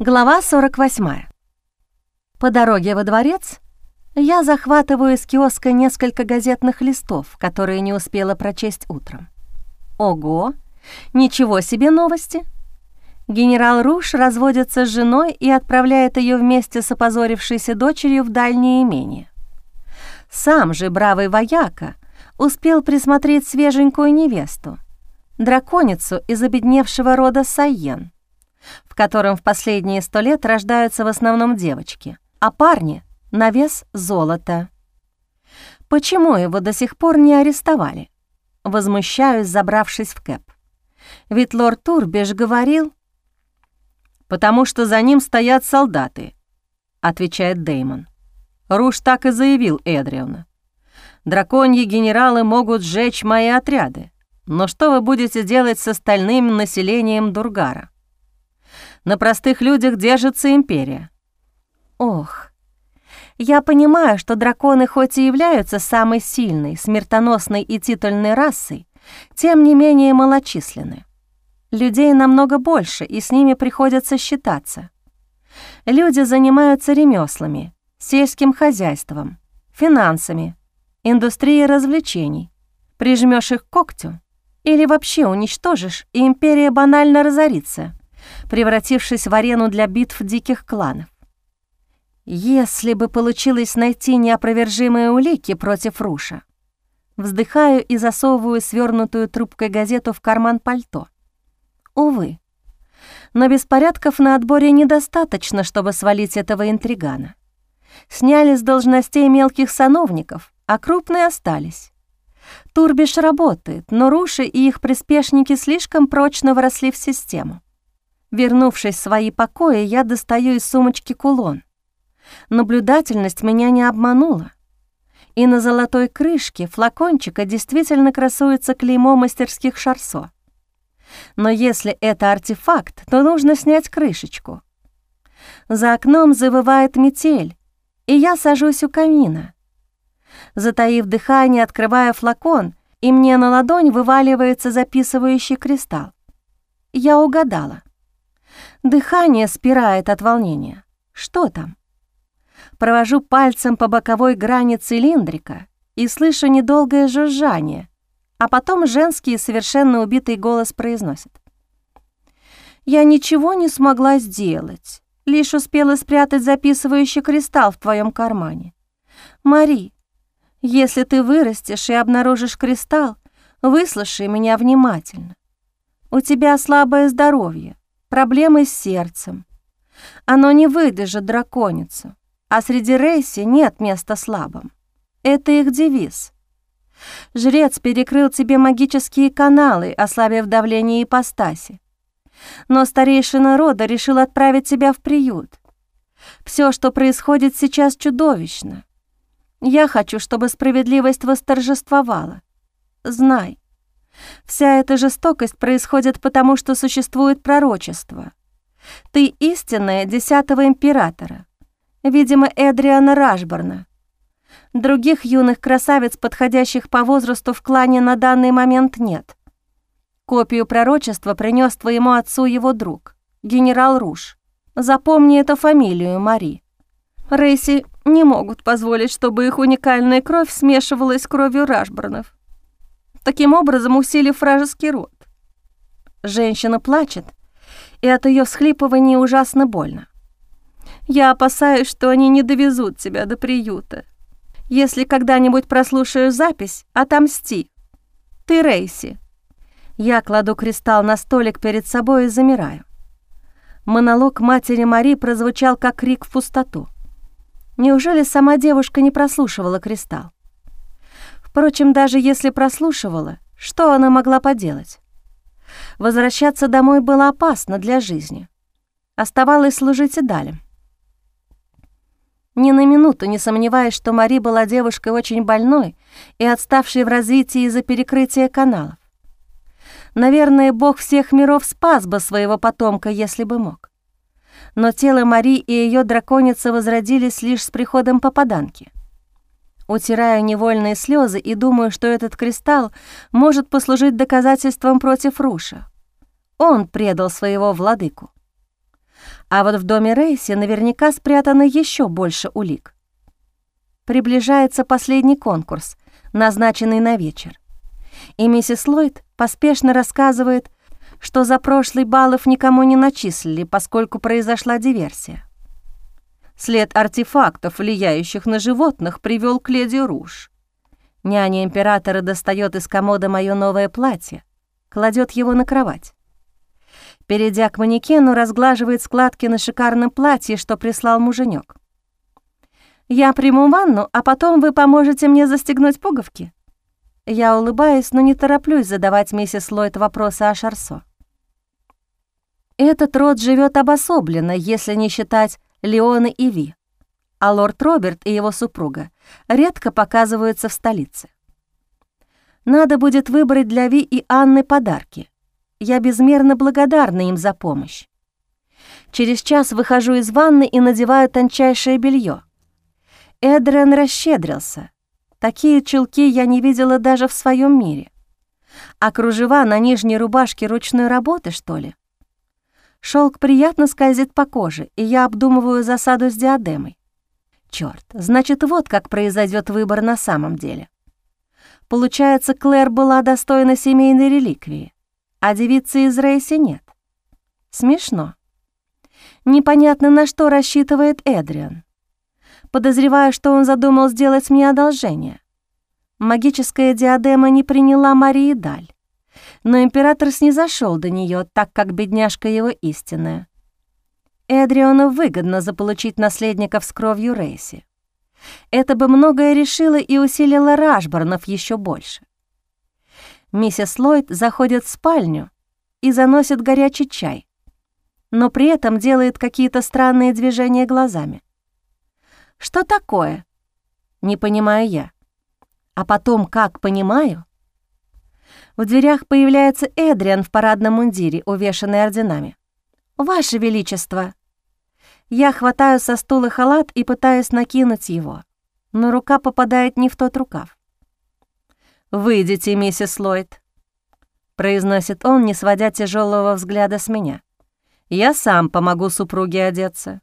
Глава 48. По дороге во дворец я захватываю из киоска несколько газетных листов, которые не успела прочесть утром. Ого! Ничего себе новости! Генерал Руш разводится с женой и отправляет ее вместе с опозорившейся дочерью в дальнее имение. Сам же бравый вояка успел присмотреть свеженькую невесту, драконицу из обедневшего рода Сайен — в котором в последние сто лет рождаются в основном девочки, а парни — на вес золота. Почему его до сих пор не арестовали? Возмущаюсь, забравшись в кэп. Ведь лорд Турбиш говорил... «Потому что за ним стоят солдаты», — отвечает Деймон. Руш так и заявил Эдриона. «Драконьи генералы могут сжечь мои отряды, но что вы будете делать с остальным населением Дургара? На простых людях держится империя. Ох, я понимаю, что драконы хоть и являются самой сильной, смертоносной и титульной расой, тем не менее малочисленны. Людей намного больше, и с ними приходится считаться. Люди занимаются ремеслами, сельским хозяйством, финансами, индустрией развлечений. Прижмешь их к когтю или вообще уничтожишь, и империя банально разорится — превратившись в арену для битв диких кланов. Если бы получилось найти неопровержимые улики против Руша, вздыхаю и засовываю свернутую трубкой газету в карман пальто. Увы, но беспорядков на отборе недостаточно, чтобы свалить этого интригана. Сняли с должностей мелких сановников, а крупные остались. Турбиш работает, но Руши и их приспешники слишком прочно вросли в систему. Вернувшись в свои покои, я достаю из сумочки кулон. Наблюдательность меня не обманула. И на золотой крышке флакончика действительно красуется клеймо мастерских шарсо. Но если это артефакт, то нужно снять крышечку. За окном завывает метель, и я сажусь у камина. Затаив дыхание, открывая флакон, и мне на ладонь вываливается записывающий кристалл. Я угадала. Дыхание спирает от волнения. Что там? Провожу пальцем по боковой грани цилиндрика и слышу недолгое жужжание, а потом женский совершенно убитый голос произносит. «Я ничего не смогла сделать, лишь успела спрятать записывающий кристалл в твоем кармане. Мари, если ты вырастешь и обнаружишь кристалл, выслушай меня внимательно. У тебя слабое здоровье, проблемы с сердцем. Оно не выдержит драконицу, а среди рейси нет места слабым. Это их девиз. Жрец перекрыл тебе магические каналы, ослабив давление ипостаси. Но старейшина рода решил отправить тебя в приют. Все, что происходит сейчас, чудовищно. Я хочу, чтобы справедливость восторжествовала. Знай, Вся эта жестокость происходит потому, что существует пророчество. Ты истинная десятого императора, видимо, Эдриана Рашборна. Других юных красавиц, подходящих по возрасту в клане, на данный момент нет. Копию пророчества принес твоему отцу его друг, генерал Руш. Запомни эту фамилию, Мари. Рейси не могут позволить, чтобы их уникальная кровь смешивалась с кровью Рашборнов таким образом усилив вражеский род. Женщина плачет, и от ее всхлипывания ужасно больно. Я опасаюсь, что они не довезут тебя до приюта. Если когда-нибудь прослушаю запись, отомсти. Ты Рейси. Я кладу кристалл на столик перед собой и замираю. Монолог матери Мари прозвучал как крик в пустоту. Неужели сама девушка не прослушивала кристалл? Впрочем, даже если прослушивала, что она могла поделать? Возвращаться домой было опасно для жизни. Оставалось служить и далее. Ни на минуту не сомневаясь, что Мари была девушкой очень больной и отставшей в развитии из-за перекрытия каналов. Наверное, бог всех миров спас бы своего потомка, если бы мог. Но тело Мари и ее драконицы возродились лишь с приходом попаданки. Утираю невольные слезы и думаю, что этот кристалл может послужить доказательством против Руша. Он предал своего владыку. А вот в доме Рейси наверняка спрятано еще больше улик. Приближается последний конкурс, назначенный на вечер. И миссис Ллойд поспешно рассказывает, что за прошлый баллов никому не начислили, поскольку произошла диверсия. След артефактов, влияющих на животных, привел к леди Руж. Няня императора достает из комода мое новое платье, кладет его на кровать. Перейдя к манекену, разглаживает складки на шикарном платье, что прислал муженек. «Я приму ванну, а потом вы поможете мне застегнуть пуговки?» Я улыбаюсь, но не тороплюсь задавать миссис Ллойд вопросы о Шарсо. Этот род живет обособленно, если не считать Леона и Ви, а лорд Роберт и его супруга редко показываются в столице. Надо будет выбрать для Ви и Анны подарки. Я безмерно благодарна им за помощь. Через час выхожу из ванны и надеваю тончайшее белье. Эдрен расщедрился. Такие чулки я не видела даже в своем мире. А кружева на нижней рубашке ручной работы, что ли? Шелк приятно скользит по коже, и я обдумываю засаду с диадемой. Черт, значит, вот как произойдет выбор на самом деле. Получается, Клэр была достойна семейной реликвии, а девицы из Рейси нет. Смешно. Непонятно, на что рассчитывает Эдриан. Подозреваю, что он задумал сделать мне одолжение. Магическая диадема не приняла Марии Даль но император снизошел до нее, так как бедняжка его истинная. Эдриону выгодно заполучить наследников с кровью Рейси. Это бы многое решило и усилило Рашборнов еще больше. Миссис Ллойд заходит в спальню и заносит горячий чай, но при этом делает какие-то странные движения глазами. «Что такое?» — не понимаю я. А потом, как понимаю, в дверях появляется Эдриан в парадном мундире, увешанный орденами. «Ваше Величество!» Я хватаю со стула халат и пытаюсь накинуть его, но рука попадает не в тот рукав. «Выйдите, миссис Ллойд», — произносит он, не сводя тяжелого взгляда с меня. «Я сам помогу супруге одеться».